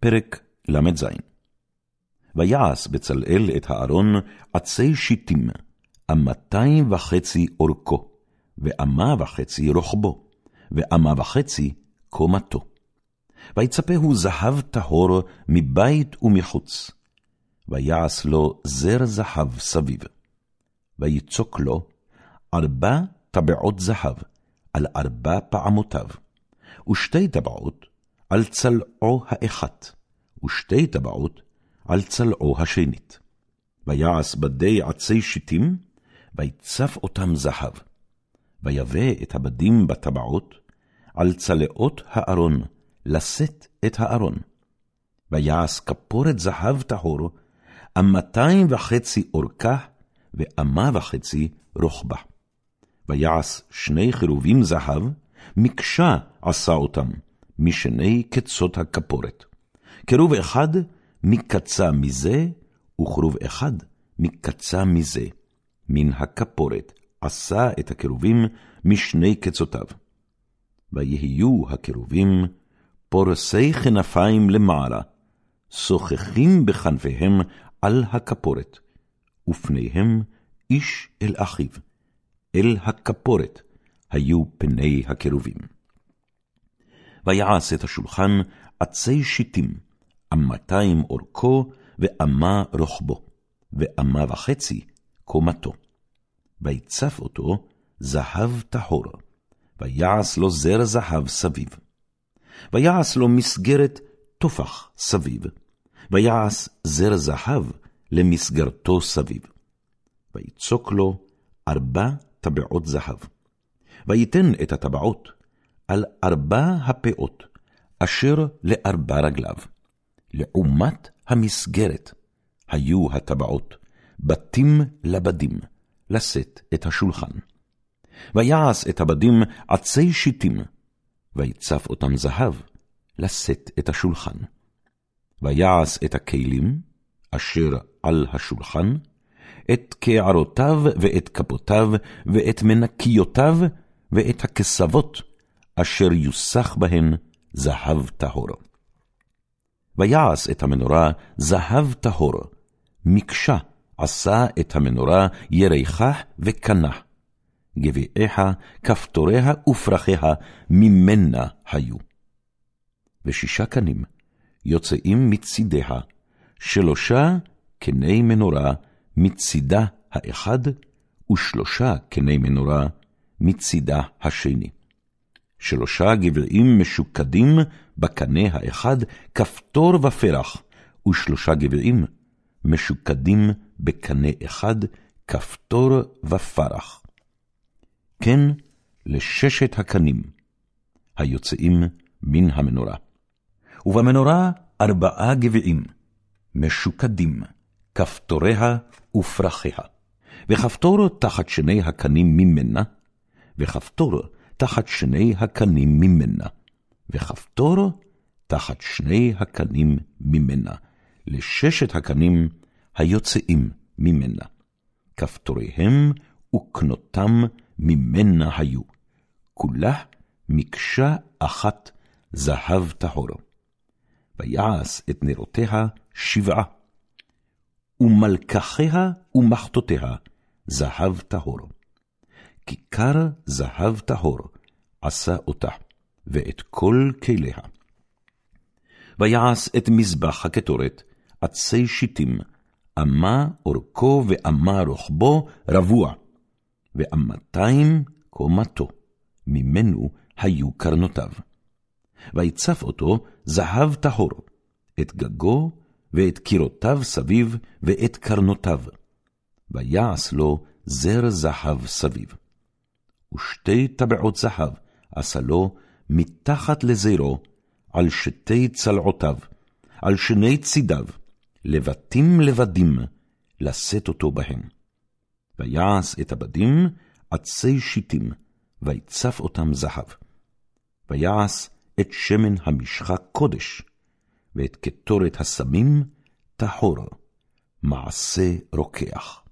פרק ל"ז ויעש בצלאל את הארון עצי שיטים, אמתיים וחצי אורכו, ואמה וחצי רוחבו, ואמה וחצי קומתו. ויצפהו זהב טהור מבית ומחוץ, ויעש לו זר זהב סביב. ויצוק לו ארבע טבעות זהב על ארבע פעמותיו, ושתי טבעות על צלעו האחת, ושתי טבעות על צלעו השנית. ויעש בדי עצי שיטים, ויצף אותם זהב. ויבא את הבדים בטבעות, על צלעות הארון, לשאת את הארון. ויעש כפורת זהב טהור, אמתיים וחצי אורכה, ואמה וחצי רוחבה. ויעש שני חירובים זהב, מקשה עשה אותם, משני קצות הכפורת. קירוב אחד מקצה מזה, וכרוב אחד מקצה מזה. מן הכפורת עשה את הקירובים משני קצותיו. ויהיו הקירובים פורסי כנפיים למעלה, שוחחים בכנפיהם על הכפורת, ופניהם איש אל אחיו, אל הכפורת היו פני הקירובים. ויעש את השולחן עצי שיטים, אמתיים אורכו, ואמה רוחבו, ואמה וחצי קומתו. ויצף אותו זהב טהור, ויעש לו זר זהב סביב. ויעש לו מסגרת טופח סביב, ויעש זר זהב למסגרתו סביב. ויצוק לו ארבע טבעות זהב. ויתן את הטבעות על ארבע הפאות, אשר לארבע רגליו. לעומת המסגרת היו הטבעות, בתים לבדים, לשאת את השולחן. ויעש את הבדים עצי שיטים, ויצף אותם זהב, לשאת את השולחן. ויעש את הכלים, אשר על השולחן, את קערותיו ואת כפותיו, ואת מנקיותיו, ואת הכסבות, אשר יוסח בהן זהב טהור. ויעש את המנורה זהב טהור, מקשה עשה את המנורה ירחה וקנה. גביעיה, כפתוריה ופרחיה ממנה היו. ושישה קנים יוצאים מצידיה, שלושה קני מנורה מצידה האחד, ושלושה קני מנורה מצידה השני. שלושה גבעים משוקדים בקנה האחד, כפתור ופרח, ושלושה גבעים משוקדים בקנה אחד, כפתור ופרח. כן לששת הקנים היוצאים מן המנורה. ובמנורה ארבעה גבעים, משוקדים, כפתוריה ופרחיה, וכפתור תחת שני הקנים ממנה, וכפתור תחת שני הקנים ממנה, וכפתור תחת שני הקנים ממנה, לששת הקנים היוצאים ממנה. כפתוריהם וקנותם ממנה היו, כולה מקשה אחת זהב טהור. ויעש את נרותיה שבעה, ומלקחיה ומחתותיה זהב טהור. כיכר זהב טהור עשה אותה, ואת כל כליה. ויעש את מזבח הקטורת, עצי שיטים, אמה אורכו ואמה רוחבו רבוע, ואמתיים קומתו, ממנו היו קרנותיו. ויצף אותו זהב טהור, את גגו ואת קירותיו סביב ואת קרנותיו, ויעש לו זר זהב סביב. ושתי טבעות זהב עשה לו מתחת לזרו, על שתי צלעותיו, על שני צידיו, לבטים לבדים, לשאת אותו בהם. ויעש את הבדים עצי שיטים, ויצף אותם זהב. ויעש את שמן המשחה קודש, ואת קטורת הסמים טהור, מעשה רוקח.